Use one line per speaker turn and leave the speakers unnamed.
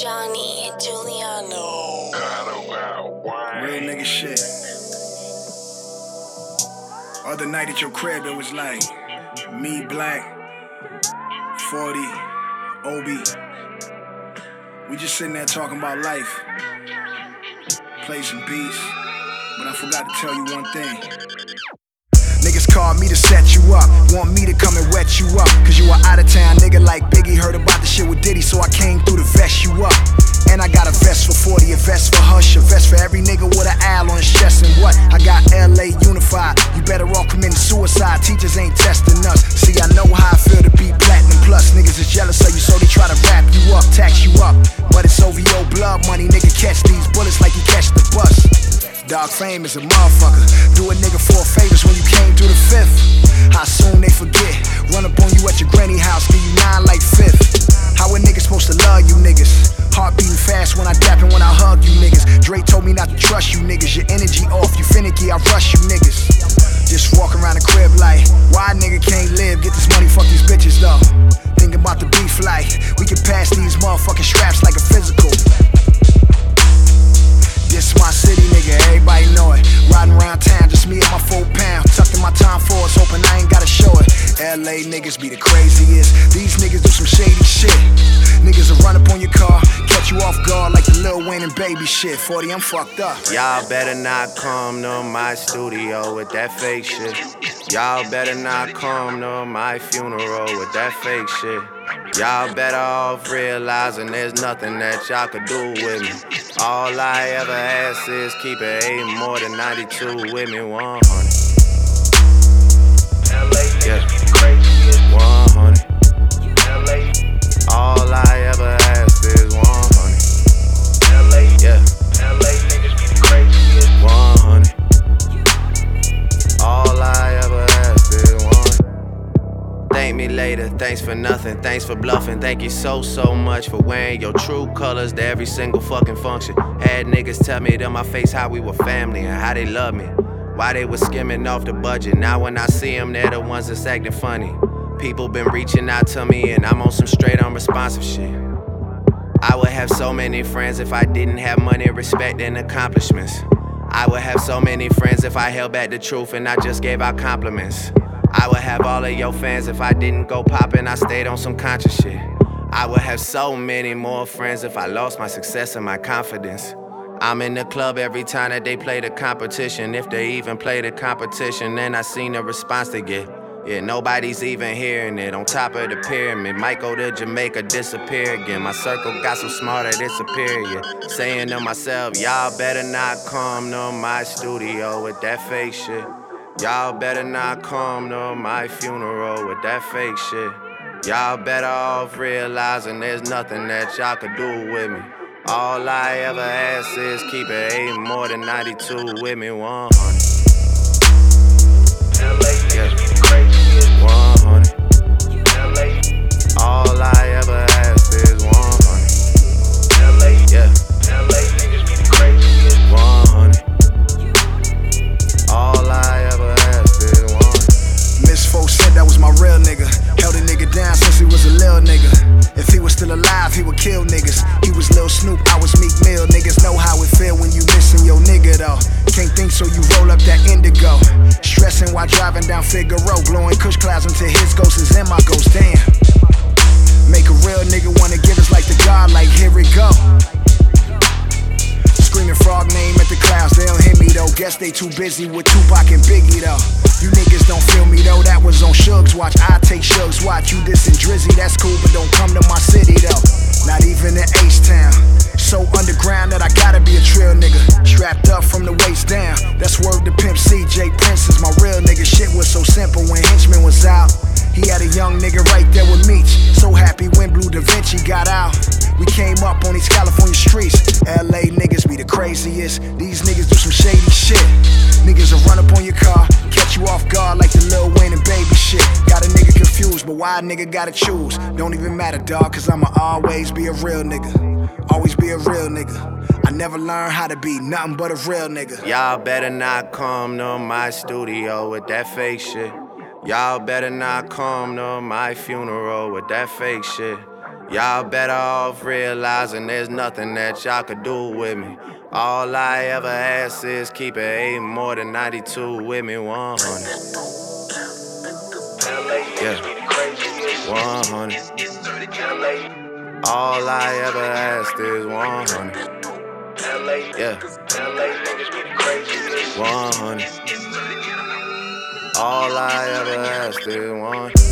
Johnny Juliano.
Real nigga shit. Other night at your crib, it was like me, Black, 40, Obi. We just sitting there talking about life. Play some beats, but I forgot to tell you one thing. Niggas call me to set you up, want me to come and wet you up. Cause you are out of town, nigga like Biggie. Heard about the shit with Diddy, so I came through to vest you up. And I got a vest for 40, a vest for Hush, a vest for every nigga with an owl on his chest. And what? I got LA unified. You better off committing suicide. Teachers ain't testing us. See, I know how I feel to be platinum plus. Niggas is jealous of you, so they try to wrap you up, tax you up. But it's OVO blood money, nigga. Catch these bullets like you catch the bus. Dog fame is a motherfucker. Do a nigga four favors when you came through the fifth. How soon they forget? Run up on you at your granny house, give you nine like fifth. How a nigga supposed to love you niggas? Heart beating fast when I dap and when I hug you niggas. Dre told me not to trust you niggas. Your energy off, you finicky, I rush you niggas. Just walk around the crib like, why nigga can't live? Get this money, fuck these bitches though. Thinking about the beef like, we can pass these motherfucking straps like a physical. LA niggas be the craziest. These niggas do some shady shit. Niggas will run up on your car, catch you off guard like the Lil Wayne and baby shit. 40, I'm fucked up.
Y'all better not come to my studio with that fake shit. Y'all better not come to my funeral with that fake shit. Y'all better off realizing there's nothing that y'all could do with me. All I ever ask is keep it eight more than 92 with me 100. All I ever ask is 100. Yeah. 100. All I ever ask is 100. Thank me later, thanks for nothing, thanks for bluffing. Thank you so, so much for wearing your true colors to every single fucking function. Had niggas tell me to my face how we were family and how they love me. Why they was skimming off the budget. Now when I see them, they're the ones that's acting funny. People been reaching out to me and I'm on some straight unresponsive shit. I would have so many friends if I didn't have money, respect, and accomplishments. I would have so many friends if I held back the truth and I just gave out compliments. I would have all of your fans if I didn't go poppin', I stayed on some conscious shit. I would have so many more friends if I lost my success and my confidence. I'm in the club every time that they play the competition. If they even play the competition, then I seen the response they get. Yeah, nobody's even hearing it. On top of the pyramid, might go to Jamaica, disappear again. My circle got so smart it's superior. Saying to myself, y'all better not come to my studio with that fake shit. Y'all better not come to my funeral with that fake shit. Y'all better off realizing there's nothing that y'all could do with me. All I ever ask is keep it eight more than 92 with me 100.
My real nigga. Held a nigga down since he was a little nigga. If he was still alive, he would kill niggas. He was Lil Snoop, I was Meek Mill. Niggas know how it feel when you missing your nigga though. Can't think so you roll up that indigo. Stressing while driving down Figueroa, blowing kush clouds until his ghost is in my ghost. Damn. Make a real nigga wanna give us like the God, like here we go. Screaming frog name at the clouds, they don't hear me though. Guess they too busy with Tupac and Biggie though. You That's cool, but don't come to my city though. Not even in H Town. So underground that I gotta be a trill nigga. Strapped up from the waist down. That's word to Pimp C. J Prince is my real nigga. Shit was so simple when Henchman was out. He had a young nigga right there with Meech. So happy when Bleu DaVinci got out. We came up on these California streets. LA niggas be the craziest. These niggas do some shady shit. Niggas will run up on your car, catch you off guard like the Lil Wayne and baby shit. Got a nigga but why a nigga gotta choose? Don't even matter, dog, cause I'ma always be a real nigga. Always be a real nigga. I never learned how to be nothing but a real nigga.
Y'all better not come to my studio with that fake shit. Y'all better not come to my funeral with that fake shit. Y'all better off realizing there's nothing that y'all could do with me. All I ever ask is keep it eight more than 92 with me, 100. Yeah, 100. All I ever asked is 100. Yeah, 100. All I ever asked is 100.